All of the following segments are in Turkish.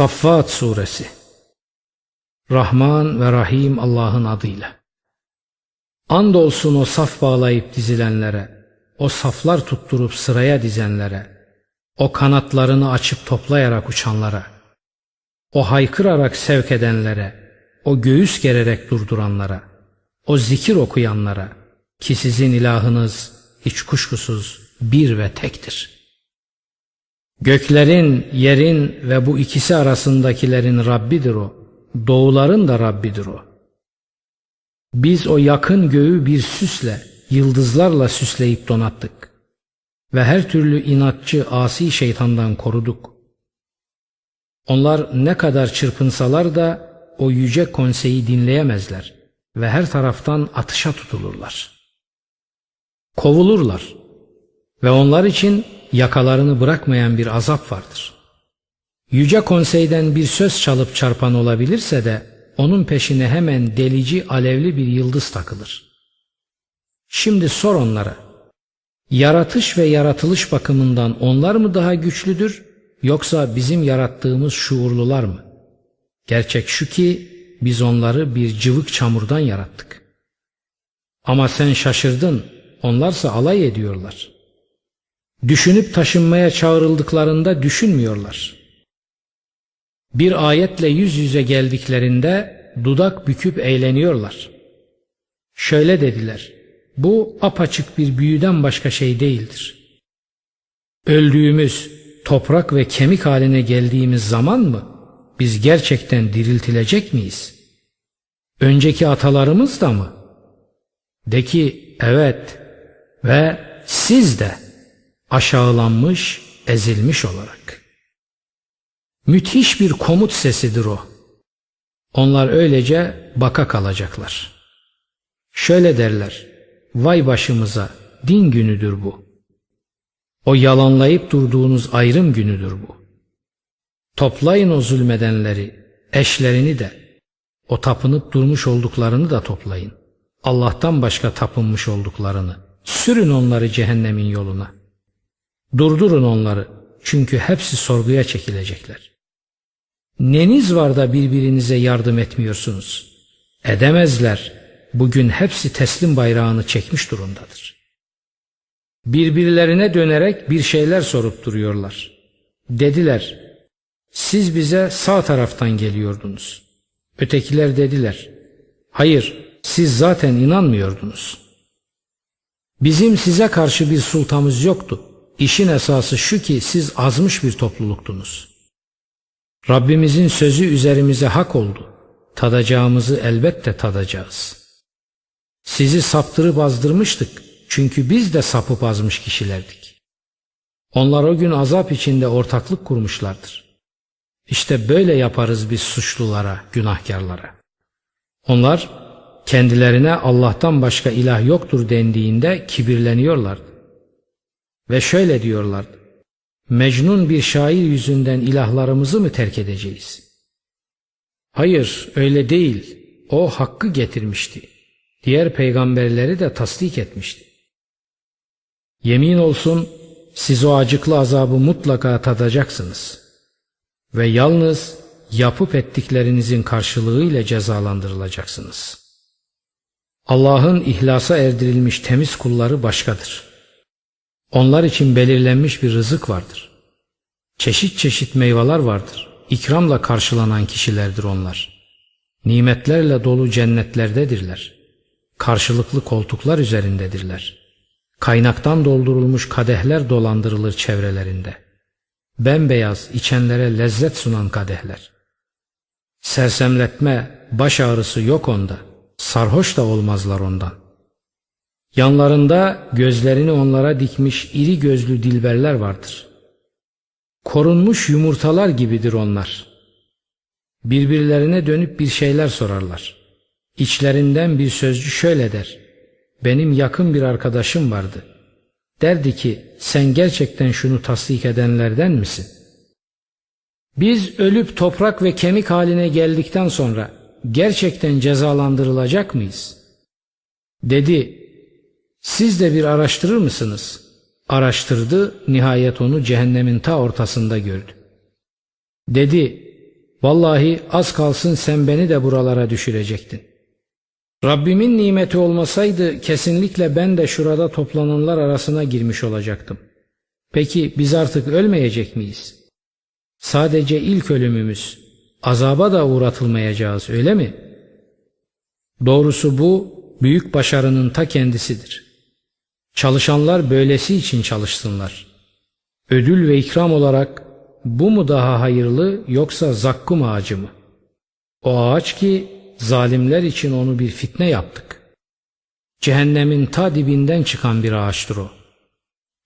Saffat Suresi Rahman ve Rahim Allah'ın adıyla. Andolsun o saf bağlayıp dizilenlere, o saflar tutturup sıraya dizenlere, o kanatlarını açıp toplayarak uçanlara, o haykırarak sevk edenlere, o göğüs gererek durduranlara, o zikir okuyanlara ki sizin ilahınız hiç kuşkusuz bir ve tektir.'' Göklerin, yerin ve bu ikisi arasındakilerin Rabbidir o. Doğuların da Rabbidir o. Biz o yakın göğü bir süsle, yıldızlarla süsleyip donattık. Ve her türlü inatçı, asi şeytandan koruduk. Onlar ne kadar çırpınsalar da o yüce konseyi dinleyemezler ve her taraftan atışa tutulurlar. Kovulurlar ve onlar için yakalarını bırakmayan bir azap vardır. Yüce konseyden bir söz çalıp çarpan olabilirse de onun peşine hemen delici alevli bir yıldız takılır. Şimdi sor onlara. Yaratış ve yaratılış bakımından onlar mı daha güçlüdür yoksa bizim yarattığımız şuurlular mı? Gerçek şu ki biz onları bir cıvık çamurdan yarattık. Ama sen şaşırdın, onlarsa alay ediyorlar.'' Düşünüp taşınmaya çağrıldıklarında düşünmüyorlar. Bir ayetle yüz yüze geldiklerinde dudak büküp eğleniyorlar. Şöyle dediler, bu apaçık bir büyüden başka şey değildir. Öldüğümüz, toprak ve kemik haline geldiğimiz zaman mı biz gerçekten diriltilecek miyiz? Önceki atalarımız da mı? De ki evet ve siz de aşağılanmış, ezilmiş olarak. Müthiş bir komut sesidir o. Onlar öylece baka kalacaklar. Şöyle derler, vay başımıza din günüdür bu. O yalanlayıp durduğunuz ayrım günüdür bu. Toplayın o zulmedenleri, eşlerini de, o tapınıp durmuş olduklarını da toplayın. Allah'tan başka tapınmış olduklarını, sürün onları cehennemin yoluna.'' Durdurun onları çünkü hepsi sorguya çekilecekler. Neniz var da birbirinize yardım etmiyorsunuz? Edemezler. Bugün hepsi teslim bayrağını çekmiş durumdadır. Birbirlerine dönerek bir şeyler sorup duruyorlar. Dediler, siz bize sağ taraftan geliyordunuz. Ötekiler dediler, hayır siz zaten inanmıyordunuz. Bizim size karşı bir sultamız yoktu. İşin esası şu ki siz azmış bir topluluktunuz. Rabbimizin sözü üzerimize hak oldu. Tadacağımızı elbette tadacağız. Sizi saptırıp azdırmıştık çünkü biz de sapıp azmış kişilerdik. Onlar o gün azap içinde ortaklık kurmuşlardır. İşte böyle yaparız biz suçlulara, günahkarlara. Onlar kendilerine Allah'tan başka ilah yoktur dendiğinde kibirleniyorlardı. Ve şöyle diyorlar. Mecnun bir şair yüzünden ilahlarımızı mı terk edeceğiz? Hayır öyle değil. O hakkı getirmişti. Diğer peygamberleri de tasdik etmişti. Yemin olsun siz o acıklı azabı mutlaka tadacaksınız. Ve yalnız yapıp ettiklerinizin karşılığı ile cezalandırılacaksınız. Allah'ın ihlasa erdirilmiş temiz kulları başkadır. Onlar için belirlenmiş bir rızık vardır. Çeşit çeşit meyveler vardır. İkramla karşılanan kişilerdir onlar. Nimetlerle dolu cennetlerdedirler. Karşılıklı koltuklar üzerindedirler. Kaynaktan doldurulmuş kadehler dolandırılır çevrelerinde. Bembeyaz içenlere lezzet sunan kadehler. Sersemletme, baş ağrısı yok onda. Sarhoş da olmazlar ondan. Yanlarında gözlerini onlara dikmiş iri gözlü dilberler vardır. Korunmuş yumurtalar gibidir onlar. Birbirlerine dönüp bir şeyler sorarlar. İçlerinden bir sözcü şöyle der. Benim yakın bir arkadaşım vardı. Derdi ki sen gerçekten şunu tasdik edenlerden misin? Biz ölüp toprak ve kemik haline geldikten sonra gerçekten cezalandırılacak mıyız? Dedi siz de bir araştırır mısınız? Araştırdı, nihayet onu cehennemin ta ortasında gördü. Dedi, Vallahi az kalsın sen beni de buralara düşürecektin. Rabbimin nimeti olmasaydı kesinlikle ben de şurada toplananlar arasına girmiş olacaktım. Peki biz artık ölmeyecek miyiz? Sadece ilk ölümümüz, azaba da uğratılmayacağız öyle mi? Doğrusu bu büyük başarının ta kendisidir. Çalışanlar böylesi için çalışsınlar. Ödül ve ikram olarak bu mu daha hayırlı yoksa zakkum ağacı mı? O ağaç ki zalimler için onu bir fitne yaptık. Cehennemin ta dibinden çıkan bir ağaçtır o.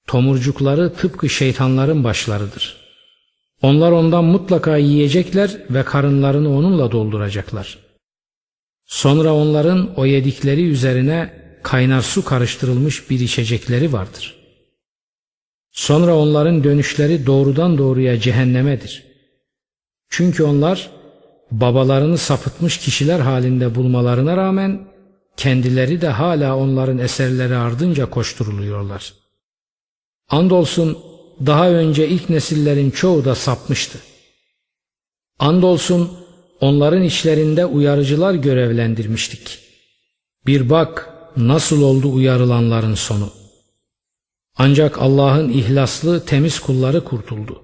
Tomurcukları tıpkı şeytanların başlarıdır. Onlar ondan mutlaka yiyecekler ve karınlarını onunla dolduracaklar. Sonra onların o yedikleri üzerine kaynar su karıştırılmış bir içecekleri vardır. Sonra onların dönüşleri doğrudan doğruya cehennemedir. Çünkü onlar babalarını sapıtmış kişiler halinde bulmalarına rağmen kendileri de hala onların eserleri ardınca koşturuluyorlar. Andolsun daha önce ilk nesillerin çoğu da sapmıştı. Andolsun onların içlerinde uyarıcılar görevlendirmiştik. Bir bak nasıl oldu uyarılanların sonu. Ancak Allah'ın ihlaslı temiz kulları kurtuldu.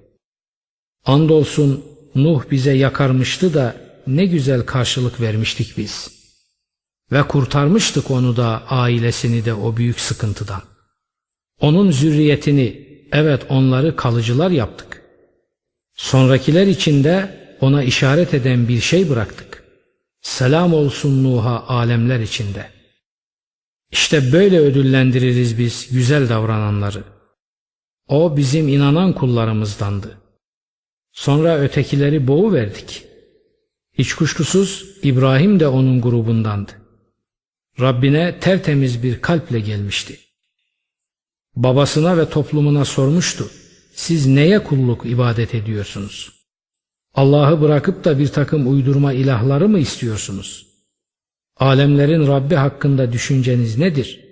Andolsun Nuh bize yakarmıştı da ne güzel karşılık vermiştik biz. Ve kurtarmıştık onu da ailesini de o büyük sıkıntıdan. Onun zürriyetini evet onları kalıcılar yaptık. Sonrakiler içinde ona işaret eden bir şey bıraktık. Selam olsun Nuh'a alemler içinde. İşte böyle ödüllendiririz biz güzel davrananları. O bizim inanan kullarımızdandı. Sonra ötekileri boğu verdik. Hiç kuşkusuz İbrahim de onun grubundandı. Rabbine tertemiz bir kalple gelmişti. Babasına ve toplumuna sormuştu. Siz neye kulluk ibadet ediyorsunuz? Allah'ı bırakıp da bir takım uydurma ilahları mı istiyorsunuz? Alemlerin Rabbi hakkında düşünceniz nedir?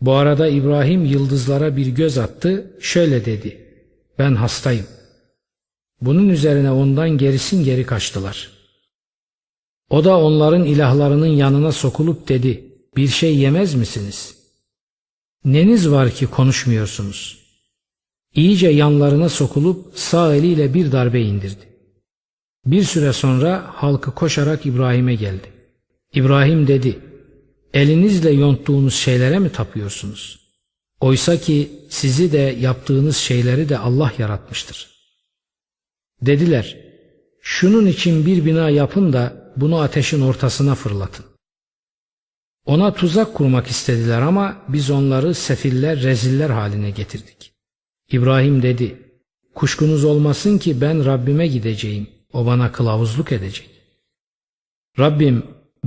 Bu arada İbrahim yıldızlara bir göz attı, şöyle dedi. Ben hastayım. Bunun üzerine ondan gerisin geri kaçtılar. O da onların ilahlarının yanına sokulup dedi. Bir şey yemez misiniz? Neniz var ki konuşmuyorsunuz? İyice yanlarına sokulup sağ eliyle bir darbe indirdi. Bir süre sonra halkı koşarak İbrahim'e geldi. İbrahim dedi, elinizle yonttuğunuz şeylere mi tapıyorsunuz? Oysa ki sizi de yaptığınız şeyleri de Allah yaratmıştır. Dediler, şunun için bir bina yapın da bunu ateşin ortasına fırlatın. Ona tuzak kurmak istediler ama biz onları sefiller, reziller haline getirdik. İbrahim dedi, kuşkunuz olmasın ki ben Rabbime gideceğim, o bana kılavuzluk edecek. Rabbim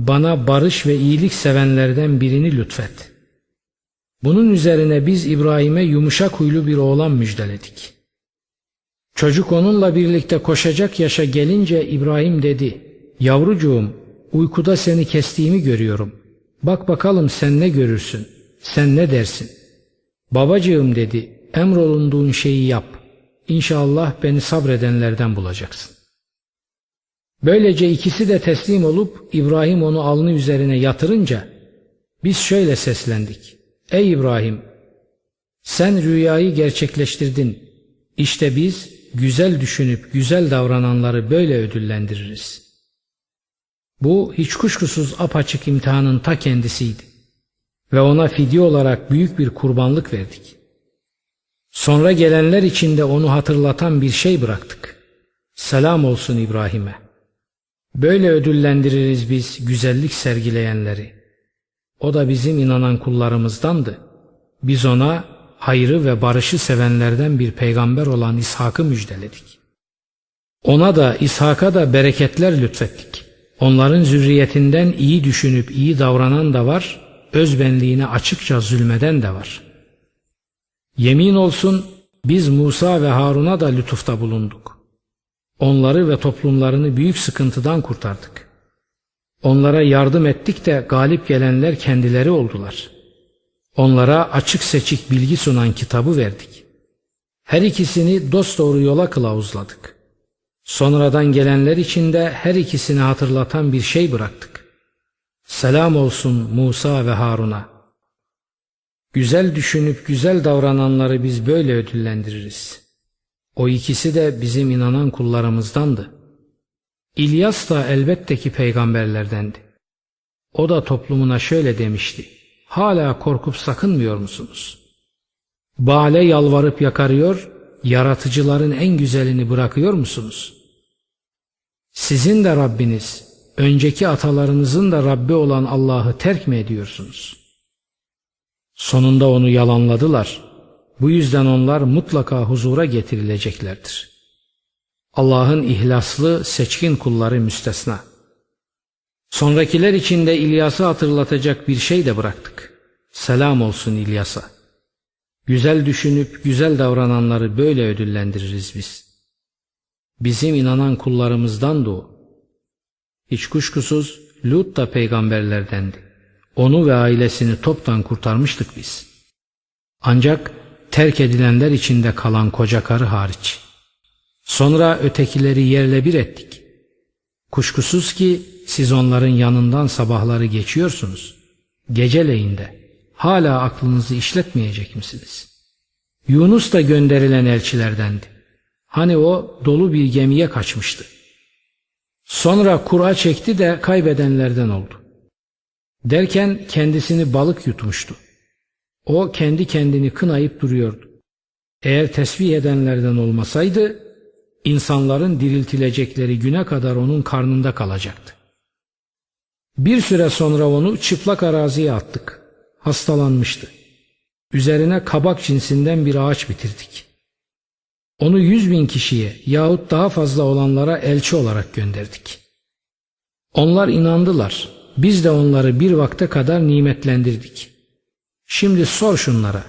bana barış ve iyilik sevenlerden birini lütfet. Bunun üzerine biz İbrahim'e yumuşak huylu bir oğlan müjdeledik. Çocuk onunla birlikte koşacak yaşa gelince İbrahim dedi, Yavrucuğum uykuda seni kestiğimi görüyorum. Bak bakalım sen ne görürsün, sen ne dersin? Babacığım dedi, emrolunduğun şeyi yap. İnşallah beni sabredenlerden bulacaksın. Böylece ikisi de teslim olup İbrahim onu alnı üzerine yatırınca biz şöyle seslendik. Ey İbrahim! Sen rüyayı gerçekleştirdin. İşte biz güzel düşünüp güzel davrananları böyle ödüllendiririz. Bu hiç kuşkusuz apaçık imtihanın ta kendisiydi. Ve ona fidye olarak büyük bir kurbanlık verdik. Sonra gelenler içinde onu hatırlatan bir şey bıraktık. Selam olsun İbrahim'e. Böyle ödüllendiririz biz güzellik sergileyenleri. O da bizim inanan kullarımızdandı. Biz ona hayrı ve barışı sevenlerden bir peygamber olan İshak'ı müjdeledik. Ona da İshak'a da bereketler lütfettik. Onların zürriyetinden iyi düşünüp iyi davranan da var, özbenliğine açıkça zulmeden de var. Yemin olsun biz Musa ve Harun'a da lütufta bulunduk. Onları ve toplumlarını büyük sıkıntıdan kurtardık. Onlara yardım ettik de galip gelenler kendileri oldular. Onlara açık seçik bilgi sunan kitabı verdik. Her ikisini dosdoğru yola kılavuzladık. Sonradan gelenler için de her ikisini hatırlatan bir şey bıraktık. Selam olsun Musa ve Harun'a. Güzel düşünüp güzel davrananları biz böyle ödüllendiririz. O ikisi de bizim inanan kullarımızdandı. İlyas da elbette ki peygamberlerdendi. O da toplumuna şöyle demişti. Hala korkup sakınmıyor musunuz? Bale yalvarıp yakarıyor, yaratıcıların en güzelini bırakıyor musunuz? Sizin de Rabbiniz, önceki atalarınızın da Rabbi olan Allah'ı terk mi ediyorsunuz? Sonunda onu yalanladılar. Bu yüzden onlar mutlaka huzura getirileceklerdir. Allah'ın ihlaslı, seçkin kulları müstesna. Sonrakiler için de İlyas'ı hatırlatacak bir şey de bıraktık. Selam olsun İlyas'a. Güzel düşünüp güzel davrananları böyle ödüllendiririz biz. Bizim inanan kullarımızdan da o. Hiç kuşkusuz Lut da peygamberlerdendi. Onu ve ailesini toptan kurtarmıştık biz. Ancak terk edilenler içinde kalan koca karı hariç. Sonra ötekileri yerle bir ettik. Kuşkusuz ki siz onların yanından sabahları geçiyorsunuz. Geceleyinde hala aklınızı işletmeyecek misiniz? Yunus da gönderilen elçilerdendi. Hani o dolu bir gemiye kaçmıştı. Sonra kura çekti de kaybedenlerden oldu. Derken kendisini balık yutmuştu. O kendi kendini kınayıp duruyordu. Eğer tesbih edenlerden olmasaydı insanların diriltilecekleri güne kadar onun karnında kalacaktı. Bir süre sonra onu çıplak araziye attık. Hastalanmıştı. Üzerine kabak cinsinden bir ağaç bitirdik. Onu yüz bin kişiye yahut daha fazla olanlara elçi olarak gönderdik. Onlar inandılar. Biz de onları bir vakte kadar nimetlendirdik. Şimdi sor şunlara.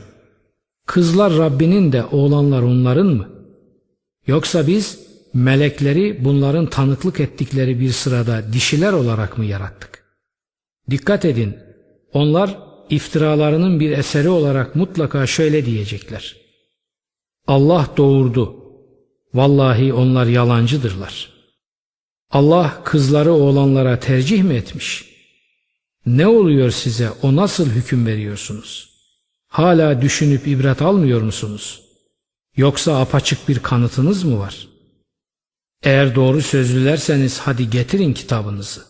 Kızlar Rabbinin de oğlanlar onların mı? Yoksa biz melekleri bunların tanıklık ettikleri bir sırada dişiler olarak mı yarattık? Dikkat edin. Onlar iftiralarının bir eseri olarak mutlaka şöyle diyecekler. Allah doğurdu. Vallahi onlar yalancıdırlar. Allah kızları oğlanlara tercih mi etmiş? Ne oluyor size o nasıl hüküm veriyorsunuz? Hala düşünüp ibret almıyor musunuz? Yoksa apaçık bir kanıtınız mı var? Eğer doğru sözlülerseniz hadi getirin kitabınızı.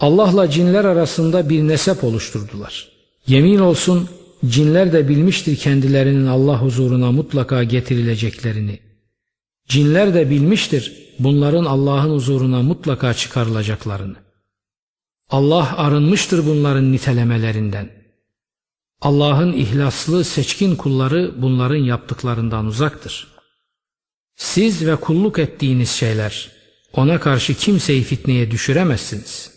Allah'la cinler arasında bir nesep oluşturdular. Yemin olsun cinler de bilmiştir kendilerinin Allah huzuruna mutlaka getirileceklerini. Cinler de bilmiştir bunların Allah'ın huzuruna mutlaka çıkarılacaklarını. Allah arınmıştır bunların nitelemelerinden. Allah'ın ihlaslı seçkin kulları bunların yaptıklarından uzaktır. Siz ve kulluk ettiğiniz şeyler ona karşı kimseyi fitneye düşüremezsiniz.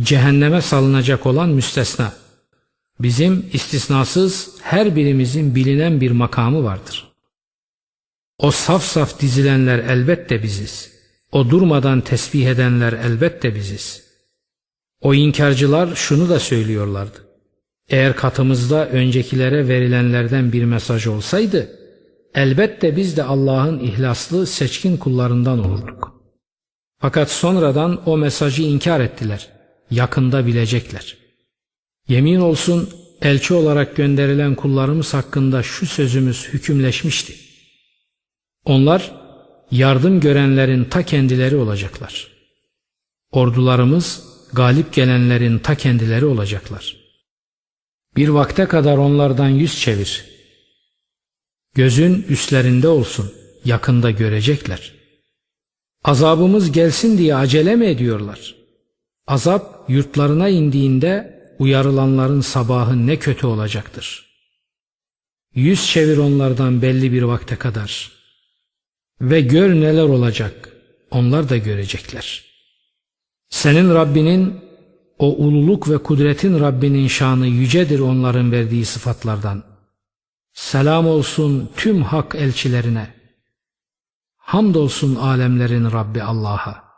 Cehenneme salınacak olan müstesna. Bizim istisnasız her birimizin bilinen bir makamı vardır. O saf saf dizilenler elbette biziz. O durmadan tesbih edenler elbette biziz. O inkarcılar şunu da söylüyorlardı. Eğer katımızda öncekilere verilenlerden bir mesaj olsaydı, elbette biz de Allah'ın ihlaslı seçkin kullarından olurduk. Fakat sonradan o mesajı inkar ettiler. Yakında bilecekler. Yemin olsun elçi olarak gönderilen kullarımız hakkında şu sözümüz hükümleşmişti. Onlar yardım görenlerin ta kendileri olacaklar. Ordularımız galip gelenlerin ta kendileri olacaklar. Bir vakte kadar onlardan yüz çevir. Gözün üstlerinde olsun, yakında görecekler. Azabımız gelsin diye acele mi ediyorlar? Azap yurtlarına indiğinde uyarılanların sabahı ne kötü olacaktır. Yüz çevir onlardan belli bir vakte kadar. Ve gör neler olacak, onlar da görecekler. Senin Rabbinin o ululuk ve kudretin Rabbinin şanı yücedir onların verdiği sıfatlardan. Selam olsun tüm hak elçilerine. Hamdolsun alemlerin Rabbi Allah'a.